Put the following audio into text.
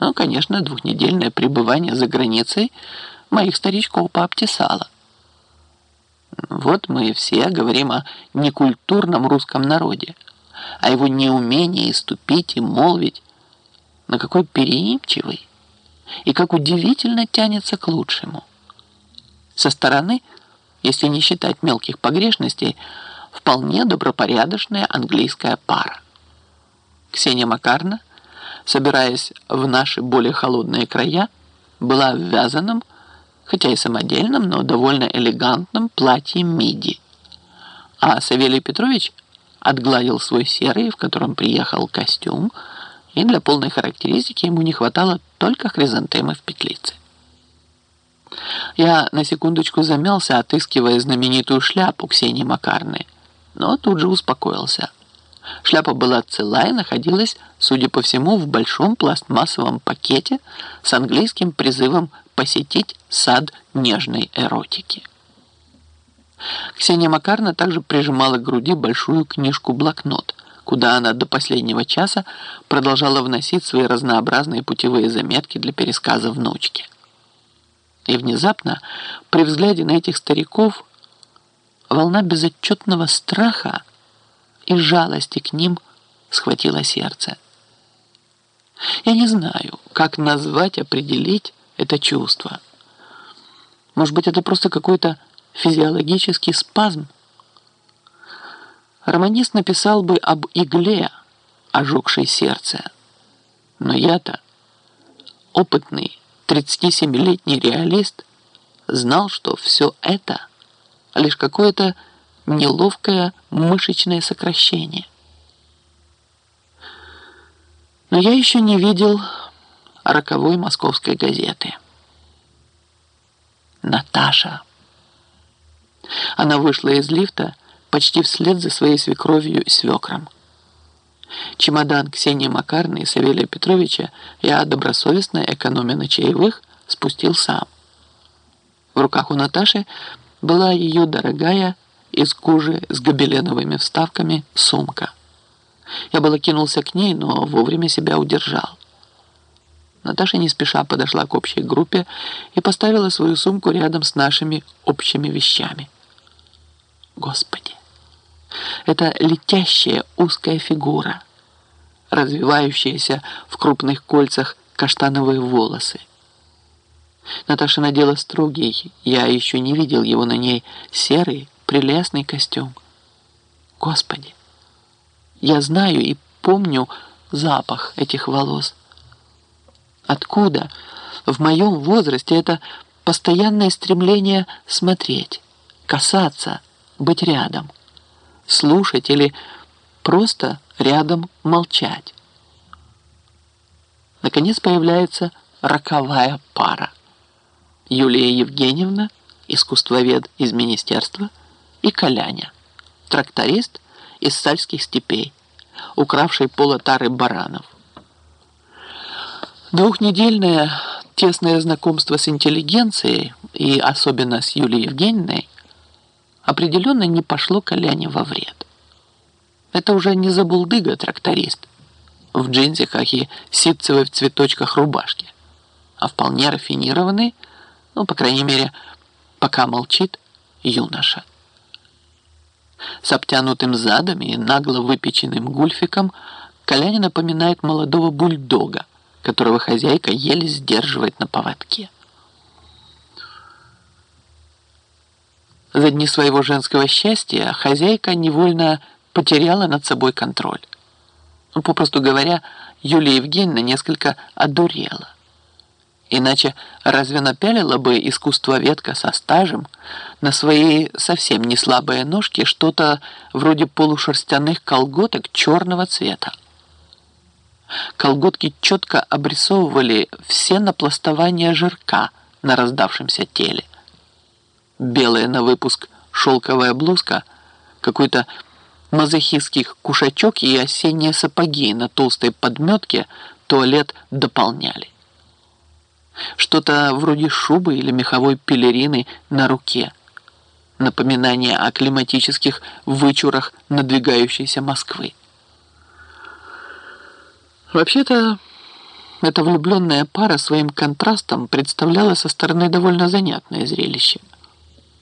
Ну, конечно, двухнедельное пребывание за границей моих старичков пообтесало. Вот мы все говорим о некультурном русском народе, о его неумении ступить и молвить, на какой переимчивый и как удивительно тянется к лучшему. Со стороны, если не считать мелких погрешностей, вполне добропорядочная английская пара. Ксения Макарна, собираясь в наши более холодные края, была в вязаном, хотя и самодельном, но довольно элегантном платье миди. А Савелий Петрович отгладил свой серый, в котором приехал костюм, и для полной характеристики ему не хватало только хризантемы в петлице. Я на секундочку замялся, отыскивая знаменитую шляпу Ксении Макарны, но тут же успокоился. Шляпа была цела и находилась, судя по всему, в большом пластмассовом пакете с английским призывом посетить сад нежной эротики. Ксения Макарна также прижимала к груди большую книжку-блокнот, куда она до последнего часа продолжала вносить свои разнообразные путевые заметки для пересказа внучки. И внезапно, при взгляде на этих стариков, волна безотчетного страха и жалости к ним схватила сердце. Я не знаю, как назвать, определить это чувство. Может быть, это просто какой-то физиологический спазм? Романист написал бы об игле, ожегшей сердце. Но я-то, опытный 37-летний реалист, знал, что все это лишь какое-то неловкое мышечное сокращение. Но я еще не видел роковой московской газеты. Наташа. Она вышла из лифта почти вслед за своей свекровью и свекром. Чемодан Ксении Макарны и Савелия Петровича я добросовестно, экономя на чаевых, спустил сам. В руках у Наташи была ее дорогая из кожи с гобеленовыми вставками сумка. Я было кинулся к ней, но вовремя себя удержал. Наташа не спеша подошла к общей группе и поставила свою сумку рядом с нашими общими вещами. Господи! Это летящая узкая фигура, развивающаяся в крупных кольцах каштановые волосы. Наташа надела строгий, я еще не видел его на ней, серый, прелестный костюм. Господи! Я знаю и помню запах этих волос. Откуда в моем возрасте это постоянное стремление смотреть, касаться, быть рядом, слушать или просто рядом молчать? Наконец появляется роковая пара. Юлия Евгеньевна, искусствовед из министерства, и Коляня, тракторист из сальских степей, укравший полотары баранов. Двухнедельное тесное знакомство с интеллигенцией, и особенно с Юлией Евгеньевной, определенно не пошло Коляне во вред. Это уже не забулдыга тракторист в джинсиках и ситцевой в цветочках рубашке, а вполне рафинированный, ну, по крайней мере, пока молчит, юноша. С обтянутым задом и нагло выпеченным гульфиком Коляне напоминает молодого бульдога, которого хозяйка еле сдерживает на поводке. За дни своего женского счастья хозяйка невольно потеряла над собой контроль. Попросту говоря, Юлия Евгеньевна несколько одурела. Иначе разве напялила бы искусствоведка со стажем на свои совсем не слабые ножки что-то вроде полушерстяных колготок черного цвета? Колготки четко обрисовывали все напластования жирка на раздавшемся теле. Белая на выпуск шелковая блузка, какой-то мазохистский кушачок и осенние сапоги на толстой подметке туалет дополняли. Что-то вроде шубы или меховой пелерины на руке. Напоминание о климатических вычурах надвигающейся Москвы. Вообще-то Эта влюбленная пара своим контрастом представляла со стороны довольно занятное зрелище –